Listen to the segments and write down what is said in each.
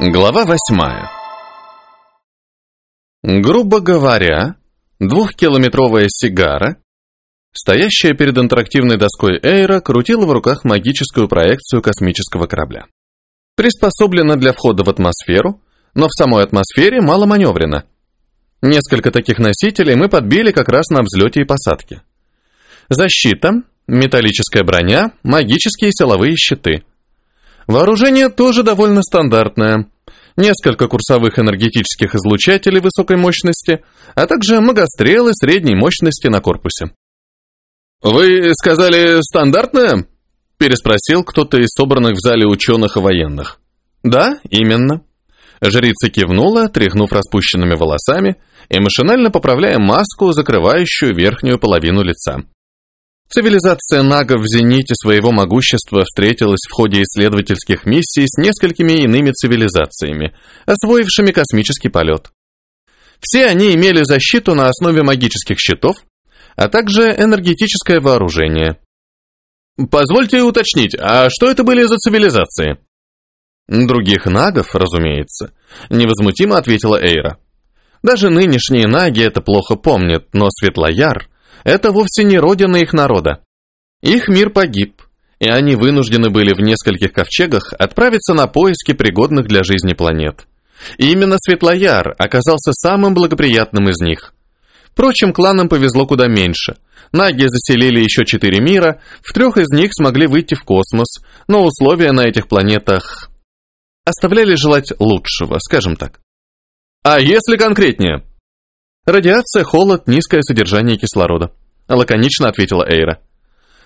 Глава восьмая. Грубо говоря, двухкилометровая сигара, стоящая перед интерактивной доской Эйра, крутила в руках магическую проекцию космического корабля. Приспособлена для входа в атмосферу, но в самой атмосфере мало маневрена. Несколько таких носителей мы подбили как раз на взлете и посадке. Защита, металлическая броня, магические силовые щиты – Вооружение тоже довольно стандартное. Несколько курсовых энергетических излучателей высокой мощности, а также магострелы средней мощности на корпусе. «Вы сказали стандартное?» – переспросил кто-то из собранных в зале ученых и военных. «Да, именно». Жрица кивнула, тряхнув распущенными волосами и машинально поправляя маску, закрывающую верхнюю половину лица. Цивилизация нагов в зените своего могущества встретилась в ходе исследовательских миссий с несколькими иными цивилизациями, освоившими космический полет. Все они имели защиту на основе магических щитов, а также энергетическое вооружение. Позвольте уточнить, а что это были за цивилизации? Других нагов, разумеется, невозмутимо ответила Эйра. Даже нынешние наги это плохо помнят, но Светлояр это вовсе не родина их народа. Их мир погиб, и они вынуждены были в нескольких ковчегах отправиться на поиски пригодных для жизни планет. И именно Светлояр оказался самым благоприятным из них. Впрочем, кланам повезло куда меньше. Наги заселили еще четыре мира, в трех из них смогли выйти в космос, но условия на этих планетах оставляли желать лучшего, скажем так. А если конкретнее? Радиация, холод, низкое содержание кислорода. Лаконично ответила Эйра.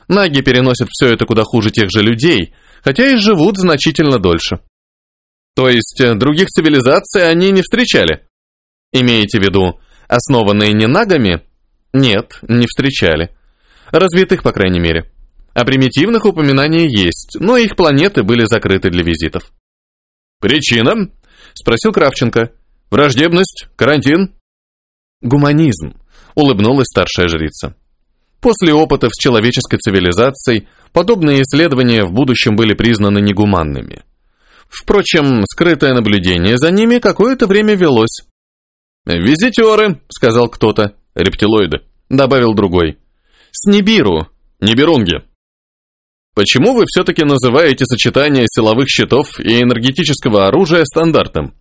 Наги переносят все это куда хуже тех же людей, хотя и живут значительно дольше. То есть э, других цивилизаций они не встречали? Имеете в виду, основанные не нагами? Нет, не встречали. Развитых, по крайней мере. А примитивных упоминаний есть, но их планеты были закрыты для визитов. «Причина?» – спросил Кравченко. «Враждебность? Карантин?» Гуманизм, улыбнулась старшая жрица. После опытов с человеческой цивилизацией, подобные исследования в будущем были признаны негуманными. Впрочем, скрытое наблюдение за ними какое-то время велось. «Визитеры», — сказал кто-то, — «рептилоиды», — добавил другой. «С Нибиру, Нибирунги». «Почему вы все-таки называете сочетание силовых щитов и энергетического оружия стандартом?»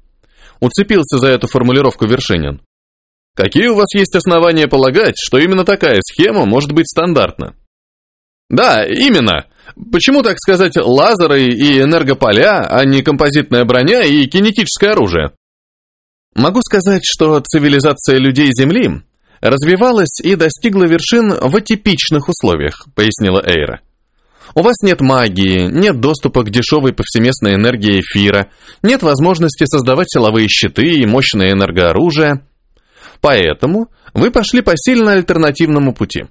Уцепился за эту формулировку Вершинин. Какие у вас есть основания полагать, что именно такая схема может быть стандартна? Да, именно. Почему, так сказать, лазеры и энергополя, а не композитная броня и кинетическое оружие? Могу сказать, что цивилизация людей Земли развивалась и достигла вершин в атипичных условиях, пояснила Эйра. У вас нет магии, нет доступа к дешевой повсеместной энергии эфира, нет возможности создавать силовые щиты и мощное энергооружие – Поэтому вы пошли по сильно альтернативному пути.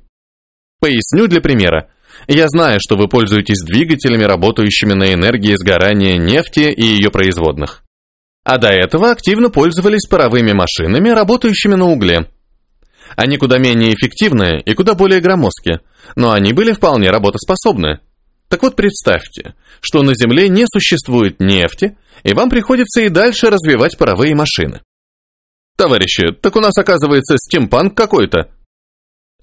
Поясню для примера. Я знаю, что вы пользуетесь двигателями, работающими на энергии сгорания нефти и ее производных. А до этого активно пользовались паровыми машинами, работающими на угле. Они куда менее эффективны и куда более громоздкие, но они были вполне работоспособны. Так вот представьте, что на Земле не существует нефти, и вам приходится и дальше развивать паровые машины. Товарищи, так у нас оказывается стимпанк какой-то.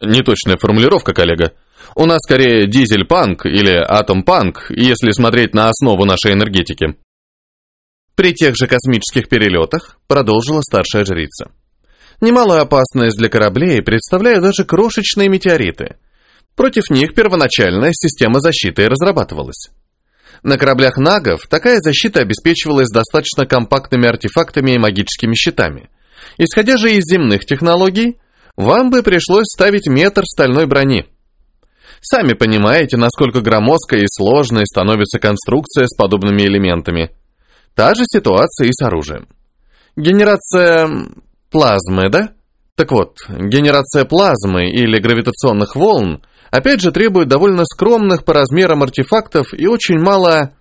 Неточная формулировка, коллега. У нас скорее дизель-панк или атом-панк, если смотреть на основу нашей энергетики. При тех же космических перелетах, продолжила старшая жрица, немалую опасность для кораблей представляют даже крошечные метеориты. Против них первоначальная система защиты разрабатывалась. На кораблях нагов такая защита обеспечивалась достаточно компактными артефактами и магическими щитами – Исходя же из земных технологий, вам бы пришлось ставить метр стальной брони. Сами понимаете, насколько громоздкой и сложной становится конструкция с подобными элементами. Та же ситуация и с оружием. Генерация плазмы, да? Так вот, генерация плазмы или гравитационных волн опять же требует довольно скромных по размерам артефактов и очень мало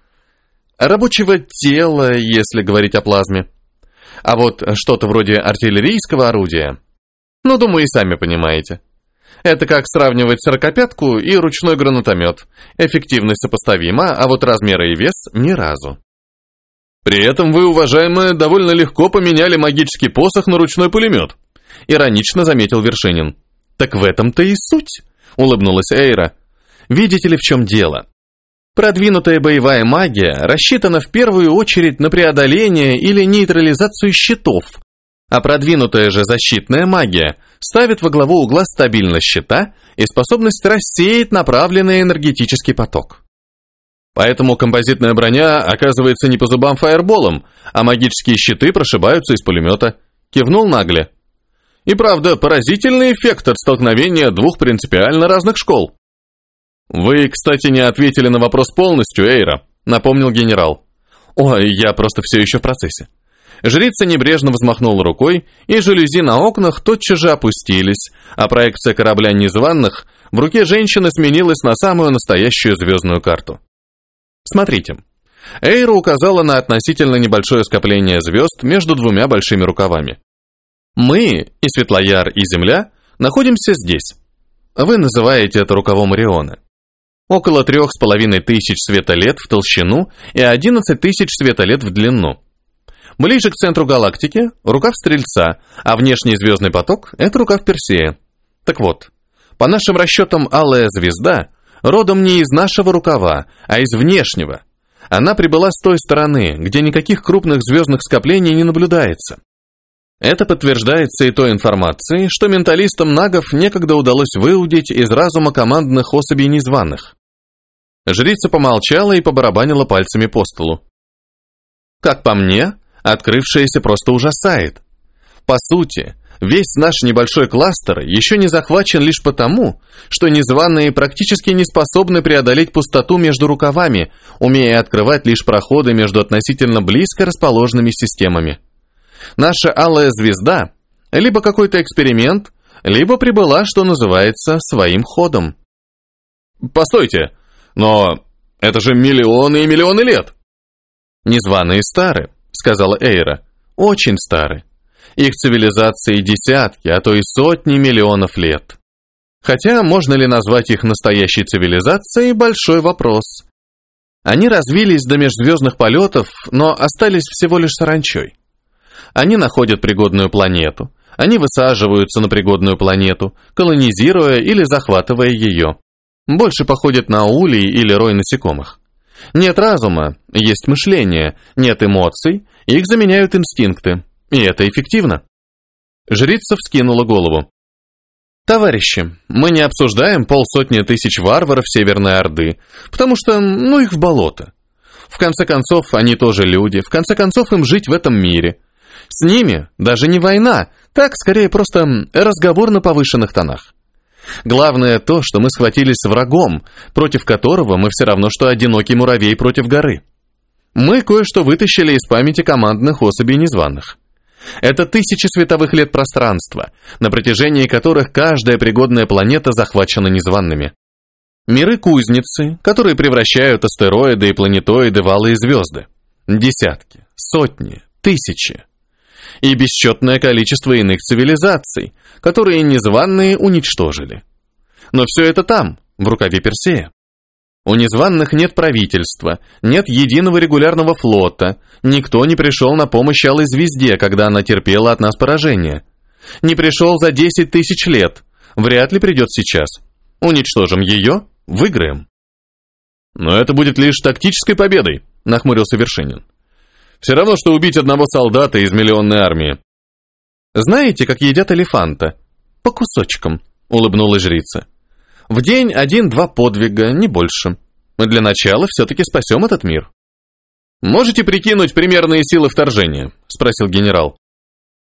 рабочего тела, если говорить о плазме. А вот что-то вроде артиллерийского орудия, ну, думаю, и сами понимаете. Это как сравнивать сорокопятку и ручной гранатомет. Эффективность сопоставима, а вот размеры и вес ни разу. При этом вы, уважаемые, довольно легко поменяли магический посох на ручной пулемет. Иронично заметил Вершинин. Так в этом-то и суть, улыбнулась Эйра. Видите ли, в чем дело? Продвинутая боевая магия рассчитана в первую очередь на преодоление или нейтрализацию щитов, а продвинутая же защитная магия ставит во главу угла стабильность щита и способность рассеять направленный энергетический поток. Поэтому композитная броня оказывается не по зубам фаерболом, а магические щиты прошибаются из пулемета. Кивнул нагле. И правда, поразительный эффект от столкновения двух принципиально разных школ. «Вы, кстати, не ответили на вопрос полностью, Эйра», — напомнил генерал. «Ой, я просто все еще в процессе». Жрица небрежно взмахнула рукой, и жалюзи на окнах тотчас же опустились, а проекция корабля незваных в руке женщины сменилась на самую настоящую звездную карту. Смотрите. Эйра указала на относительно небольшое скопление звезд между двумя большими рукавами. Мы, и Светлояр, и Земля, находимся здесь. Вы называете это рукавом Ориона. Около трех с половиной тысяч светолет в толщину и одиннадцать тысяч светолет в длину. Ближе к центру галактики – рукав Стрельца, а внешний звездный поток – это рукав Персея. Так вот, по нашим расчетам, Алая Звезда родом не из нашего рукава, а из внешнего. Она прибыла с той стороны, где никаких крупных звездных скоплений не наблюдается. Это подтверждается и той информацией, что менталистам нагов некогда удалось выудить из разума командных особей незваных. Жрица помолчала и побарабанила пальцами по столу. Как по мне, открывшееся просто ужасает. По сути, Весь наш небольшой кластер еще не захвачен лишь потому, что незваные практически не способны преодолеть пустоту между рукавами, умея открывать лишь проходы между относительно близко расположенными системами. Наша алая звезда – либо какой-то эксперимент, либо прибыла, что называется, своим ходом. Постойте, но это же миллионы и миллионы лет. Незваные стары, сказала Эйра, очень стары. Их цивилизации десятки, а то и сотни миллионов лет. Хотя можно ли назвать их настоящей цивилизацией – большой вопрос. Они развились до межзвездных полетов, но остались всего лишь саранчой. Они находят пригодную планету, они высаживаются на пригодную планету, колонизируя или захватывая ее. Больше походят на улей или рой насекомых. Нет разума, есть мышление, нет эмоций, их заменяют инстинкты. И это эффективно. Жрица вскинула голову. Товарищи, мы не обсуждаем полсотни тысяч варваров Северной Орды, потому что, ну, их в болото. В конце концов, они тоже люди, в конце концов, им жить в этом мире. С ними даже не война, так, скорее, просто разговор на повышенных тонах. Главное то, что мы схватились с врагом, против которого мы все равно, что одинокий муравей против горы. Мы кое-что вытащили из памяти командных особей незваных. Это тысячи световых лет пространства, на протяжении которых каждая пригодная планета захвачена незваными. Миры-кузницы, которые превращают астероиды и планетоиды в алые звезды. Десятки, сотни, тысячи. И бесчетное количество иных цивилизаций, которые незваные уничтожили. Но все это там, в рукаве Персея. У незваных нет правительства, нет единого регулярного флота, никто не пришел на помощь Алой Звезде, когда она терпела от нас поражение. Не пришел за 10 тысяч лет, вряд ли придет сейчас. Уничтожим ее, выиграем. Но это будет лишь тактической победой, нахмурился Вершинин. Все равно, что убить одного солдата из миллионной армии. Знаете, как едят элефанта? По кусочкам, улыбнулась жрица. В день один-два подвига, не больше. Мы для начала все-таки спасем этот мир. «Можете прикинуть примерные силы вторжения?» – спросил генерал.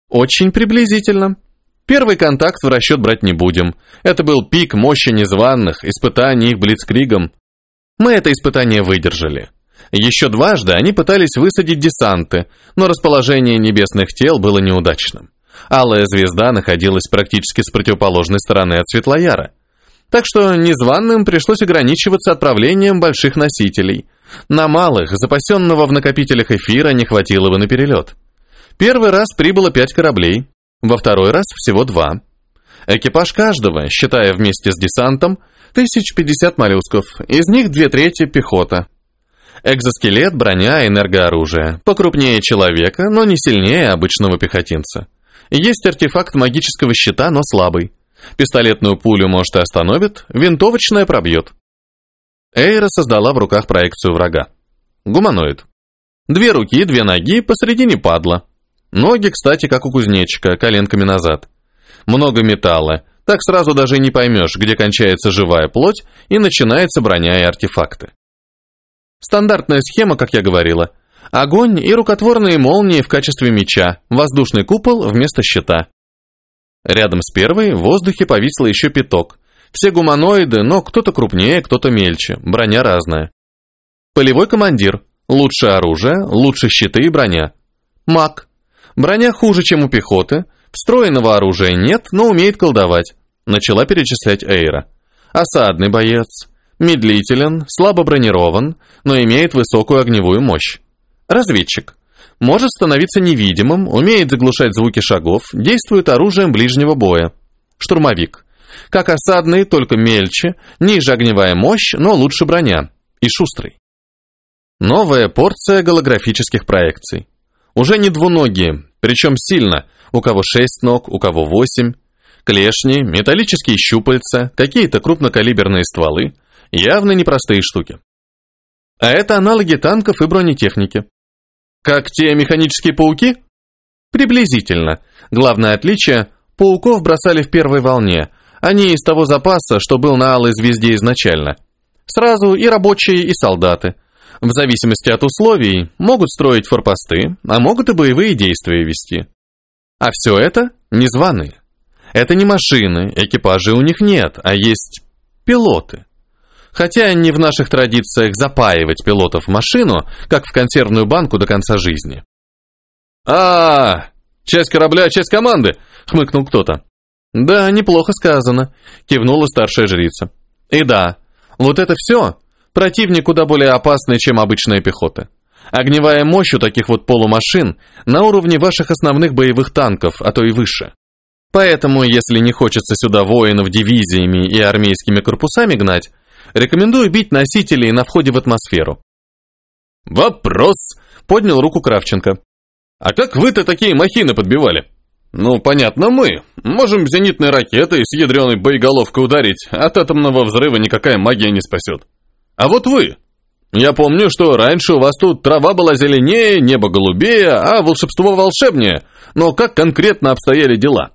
«Очень приблизительно. Первый контакт в расчет брать не будем. Это был пик мощи незваных, испытаний их блицкригом. Мы это испытание выдержали. Еще дважды они пытались высадить десанты, но расположение небесных тел было неудачным. Алая звезда находилась практически с противоположной стороны от Светлояра. Так что незваным пришлось ограничиваться отправлением больших носителей. На малых, запасенного в накопителях эфира, не хватило бы на перелет. Первый раз прибыло пять кораблей, во второй раз всего два. Экипаж каждого, считая вместе с десантом, 1050 моллюсков, из них две трети пехота. Экзоскелет, броня, энергооружие. Покрупнее человека, но не сильнее обычного пехотинца. Есть артефакт магического щита, но слабый. Пистолетную пулю, может, и остановит, винтовочная пробьет. Эйра создала в руках проекцию врага. Гуманоид. Две руки, две ноги, посередине падла. Ноги, кстати, как у кузнечика, коленками назад. Много металла, так сразу даже не поймешь, где кончается живая плоть и начинается броня и артефакты. Стандартная схема, как я говорила. Огонь и рукотворные молнии в качестве меча, воздушный купол вместо щита. Рядом с первой в воздухе повисло еще пяток. Все гуманоиды, но кто-то крупнее, кто-то мельче, броня разная. Полевой командир, лучшее оружие, лучше щиты и броня. Маг. Броня хуже, чем у пехоты, встроенного оружия нет, но умеет колдовать. Начала перечислять Эйра. Осадный боец. Медлителен, слабо бронирован, но имеет высокую огневую мощь. Разведчик. Может становиться невидимым, умеет заглушать звуки шагов, действует оружием ближнего боя. Штурмовик. Как осадный, только мельче, ниже огневая мощь, но лучше броня. И шустрый. Новая порция голографических проекций. Уже не двуногие, причем сильно, у кого шесть ног, у кого восемь. Клешни, металлические щупальца, какие-то крупнокалиберные стволы. Явно непростые штуки. А это аналоги танков и бронетехники. Как те механические пауки? Приблизительно. Главное отличие – пауков бросали в первой волне. Они из того запаса, что был на Алой Звезде изначально. Сразу и рабочие, и солдаты. В зависимости от условий могут строить форпосты, а могут и боевые действия вести. А все это незваные. Это не машины, экипажей у них нет, а есть пилоты. Хотя не в наших традициях запаивать пилотов в машину, как в консервную банку до конца жизни. а, -а, -а часть корабля, часть команды!» — хмыкнул кто-то. «Да, неплохо сказано», — кивнула старшая жрица. «И да, вот это все противник куда более опасный, чем обычная пехота. Огневая мощь у таких вот полумашин на уровне ваших основных боевых танков, а то и выше. Поэтому, если не хочется сюда воинов дивизиями и армейскими корпусами гнать, Рекомендую бить носителей на входе в атмосферу. Вопрос, поднял руку Кравченко. А как вы-то такие махины подбивали? Ну, понятно, мы. Можем зенитной ракетой с ядреной боеголовкой ударить, от атомного взрыва никакая магия не спасет. А вот вы. Я помню, что раньше у вас тут трава была зеленее, небо голубее, а волшебство волшебнее. Но как конкретно обстояли дела?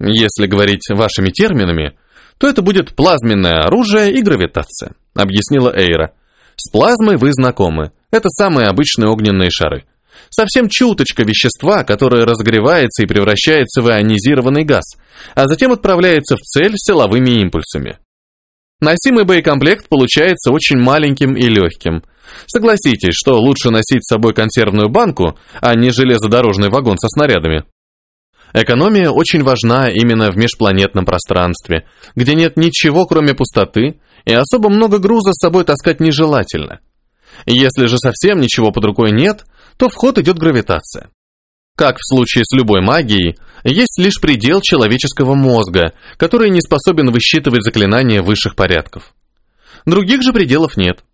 Если говорить вашими терминами, то это будет плазменное оружие и гравитация», — объяснила Эйра. «С плазмой вы знакомы. Это самые обычные огненные шары. Совсем чуточка вещества, которое разогревается и превращается в ионизированный газ, а затем отправляется в цель силовыми импульсами. Носимый боекомплект получается очень маленьким и легким. Согласитесь, что лучше носить с собой консервную банку, а не железнодорожный вагон со снарядами. Экономия очень важна именно в межпланетном пространстве, где нет ничего, кроме пустоты, и особо много груза с собой таскать нежелательно. Если же совсем ничего под рукой нет, то в ход идет гравитация. Как в случае с любой магией, есть лишь предел человеческого мозга, который не способен высчитывать заклинания высших порядков. Других же пределов нет.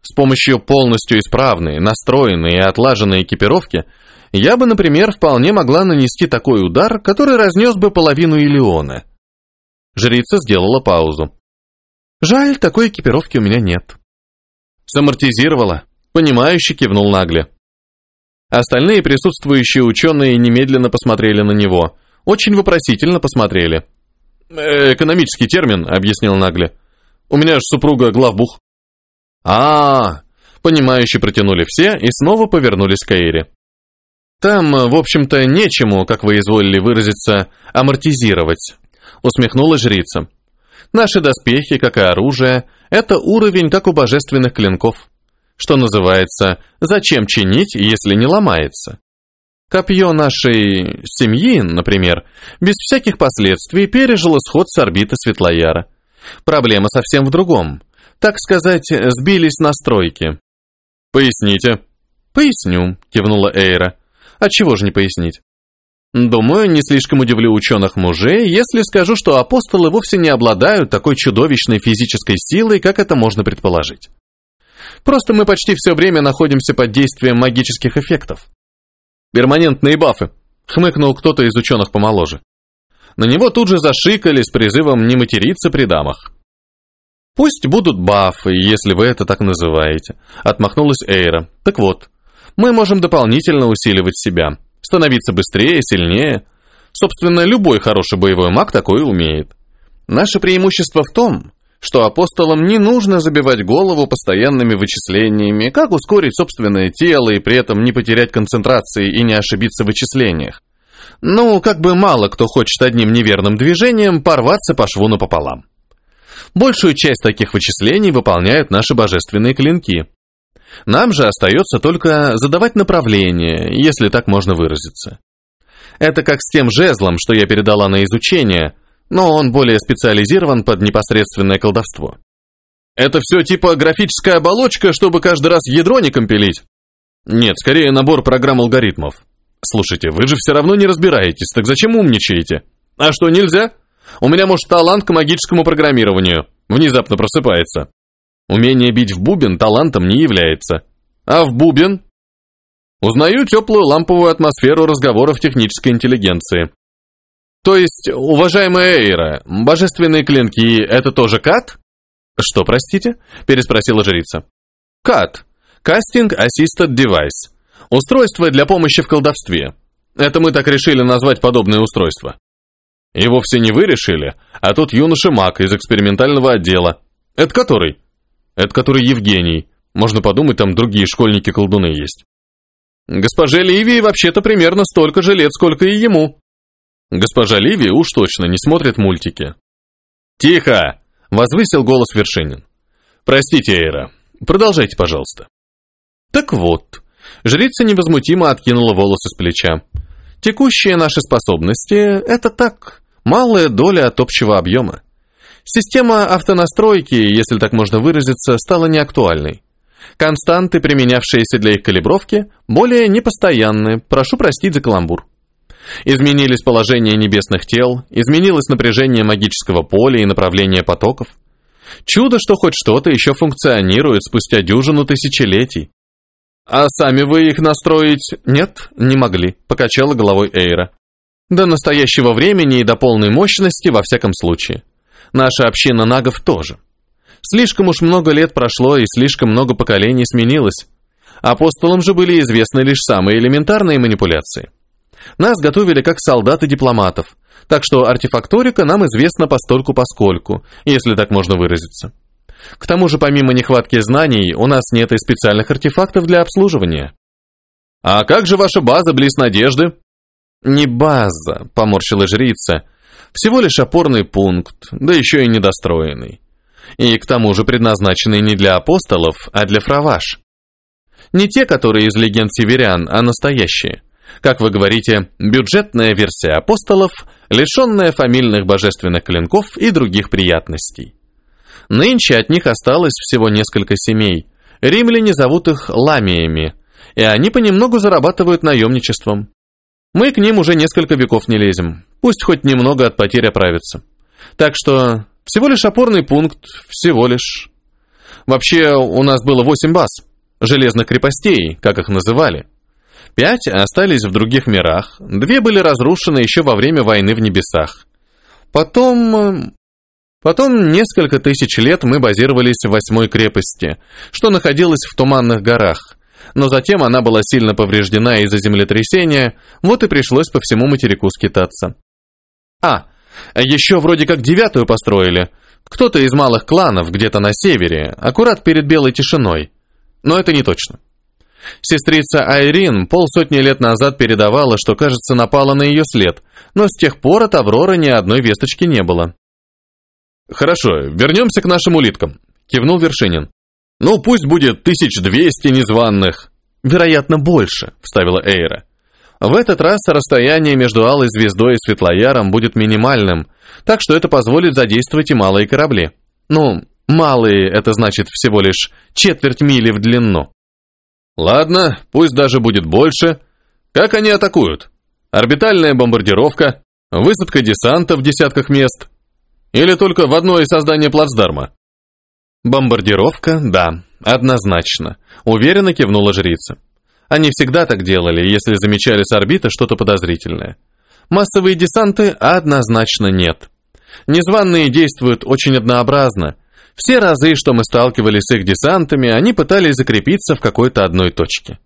С помощью полностью исправной, настроенной и отлаженной экипировки – я бы, например, вполне могла нанести такой удар, который разнес бы половину Илиона. Жрица сделала паузу. Жаль, такой экипировки у меня нет. Самортизировала, понимающе кивнул Нагли. Остальные присутствующие ученые немедленно посмотрели на него. Очень вопросительно посмотрели. «Э, «Экономический термин», — объяснил Нагли. «У меня же супруга главбух». А, -а, -а понимающе протянули все и снова повернулись к Эйре. Там, в общем-то, нечему, как вы изволили выразиться, амортизировать, усмехнула жрица. Наши доспехи, как и оружие, это уровень, как у божественных клинков. Что называется, зачем чинить, если не ломается? Копье нашей семьи, например, без всяких последствий пережило сход с орбиты Светлояра. Проблема совсем в другом. Так сказать, сбились настройки. «Поясните». «Поясню», — кивнула Эйра. А чего же не пояснить? Думаю, не слишком удивлю ученых мужей, если скажу, что апостолы вовсе не обладают такой чудовищной физической силой, как это можно предположить. Просто мы почти все время находимся под действием магических эффектов. Перманентные бафы, хмыкнул кто-то из ученых помоложе. На него тут же зашикали с призывом не материться при дамах. «Пусть будут бафы, если вы это так называете», — отмахнулась Эйра. «Так вот, мы можем дополнительно усиливать себя, становиться быстрее, сильнее. Собственно, любой хороший боевой маг такое умеет. Наше преимущество в том, что апостолам не нужно забивать голову постоянными вычислениями, как ускорить собственное тело и при этом не потерять концентрации и не ошибиться в вычислениях. Ну, как бы мало кто хочет одним неверным движением порваться по шву напополам. Большую часть таких вычислений выполняют наши божественные клинки. Нам же остается только задавать направление, если так можно выразиться. Это как с тем жезлом, что я передала на изучение, но он более специализирован под непосредственное колдовство. Это все типа графическая оболочка, чтобы каждый раз ядро не компилить? Нет, скорее набор программ алгоритмов. Слушайте, вы же все равно не разбираетесь, так зачем умничаете? А что, нельзя? У меня, может, талант к магическому программированию. Внезапно просыпается. Умение бить в бубен талантом не является. А в бубен? Узнаю теплую ламповую атмосферу разговоров технической интеллигенции. То есть, уважаемая Эйра, божественные клинки – это тоже кат? Что, простите? Переспросила жрица. Кат. Casting Assisted Device. Устройство для помощи в колдовстве. Это мы так решили назвать подобное устройство. И вовсе не вы решили, а тот юноша Мак из экспериментального отдела. Это который? Это который Евгений. Можно подумать, там другие школьники-колдуны есть. Госпоже Ливии вообще-то примерно столько же лет, сколько и ему. Госпожа Ливия уж точно не смотрит мультики. «Тихо!» — возвысил голос Вершинин. «Простите, Эйра. Продолжайте, пожалуйста». Так вот, жрица невозмутимо откинула волосы с плеча. Текущие наши способности — это так, малая доля от общего объема. Система автонастройки, если так можно выразиться, стала неактуальной. Константы, применявшиеся для их калибровки, более непостоянны, прошу простить за каламбур. Изменились положения небесных тел, изменилось напряжение магического поля и направление потоков. Чудо, что хоть что-то еще функционирует спустя дюжину тысячелетий. А сами вы их настроить? Нет, не могли, покачала головой Эйра. До настоящего времени и до полной мощности во всяком случае. Наша община нагов тоже. Слишком уж много лет прошло и слишком много поколений сменилось. Апостолам же были известны лишь самые элементарные манипуляции. Нас готовили как солдат и дипломатов, так что артефакторика нам известна постольку-поскольку, если так можно выразиться. К тому же, помимо нехватки знаний, у нас нет и специальных артефактов для обслуживания. «А как же ваша база близ Надежды?» «Не база», — поморщила жрица. «Всего лишь опорный пункт, да еще и недостроенный. И к тому же предназначенный не для апостолов, а для фраваш. Не те, которые из легенд северян, а настоящие. Как вы говорите, бюджетная версия апостолов, лишенная фамильных божественных клинков и других приятностей. Нынче от них осталось всего несколько семей. Римляне зовут их ламиями, и они понемногу зарабатывают наемничеством. Мы к ним уже несколько веков не лезем. Пусть хоть немного от потерь оправится. Так что всего лишь опорный пункт, всего лишь. Вообще, у нас было восемь баз, железных крепостей, как их называли. Пять остались в других мирах, две были разрушены еще во время войны в небесах. Потом... Потом несколько тысяч лет мы базировались в восьмой крепости, что находилась в Туманных горах, но затем она была сильно повреждена из-за землетрясения, вот и пришлось по всему материку скитаться. А, еще вроде как девятую построили. Кто-то из малых кланов где-то на севере, аккурат перед белой тишиной. Но это не точно. Сестрица Айрин полсотни лет назад передавала, что, кажется, напала на ее след, но с тех пор от Авроры ни одной весточки не было. «Хорошо, вернемся к нашим улиткам», — кивнул Вершинин. «Ну, пусть будет 1200 незваных». «Вероятно, больше», — вставила Эйра. В этот раз расстояние между Алой Звездой и Светлояром будет минимальным, так что это позволит задействовать и малые корабли. Ну, малые — это значит всего лишь четверть мили в длину. Ладно, пусть даже будет больше. Как они атакуют? Орбитальная бомбардировка, высадка десанта в десятках мест? Или только в одно из создания плацдарма? Бомбардировка, да, однозначно, уверенно кивнула жрица. Они всегда так делали, если замечали с орбиты что-то подозрительное. Массовые десанты однозначно нет. Незваные действуют очень однообразно. Все разы, что мы сталкивались с их десантами, они пытались закрепиться в какой-то одной точке.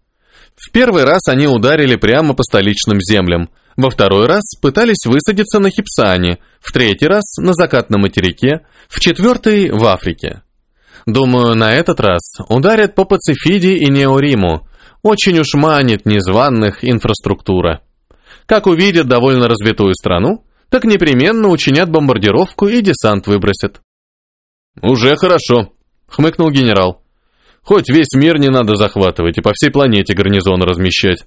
В первый раз они ударили прямо по столичным землям, во второй раз пытались высадиться на Хипсане, в третий раз на закатном материке, в четвертый – в Африке. Думаю, на этот раз ударят по Пацифиде и Неориму. Очень уж манит незваных инфраструктура. Как увидят довольно развитую страну, так непременно учинят бомбардировку и десант выбросят. «Уже хорошо», — хмыкнул генерал. «Хоть весь мир не надо захватывать и по всей планете гарнизон размещать».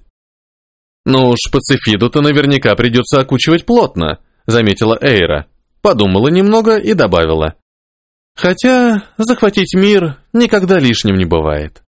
«Ну уж Пацифиду-то наверняка придется окучивать плотно», — заметила Эйра. Подумала немного и добавила. «Хотя захватить мир никогда лишним не бывает».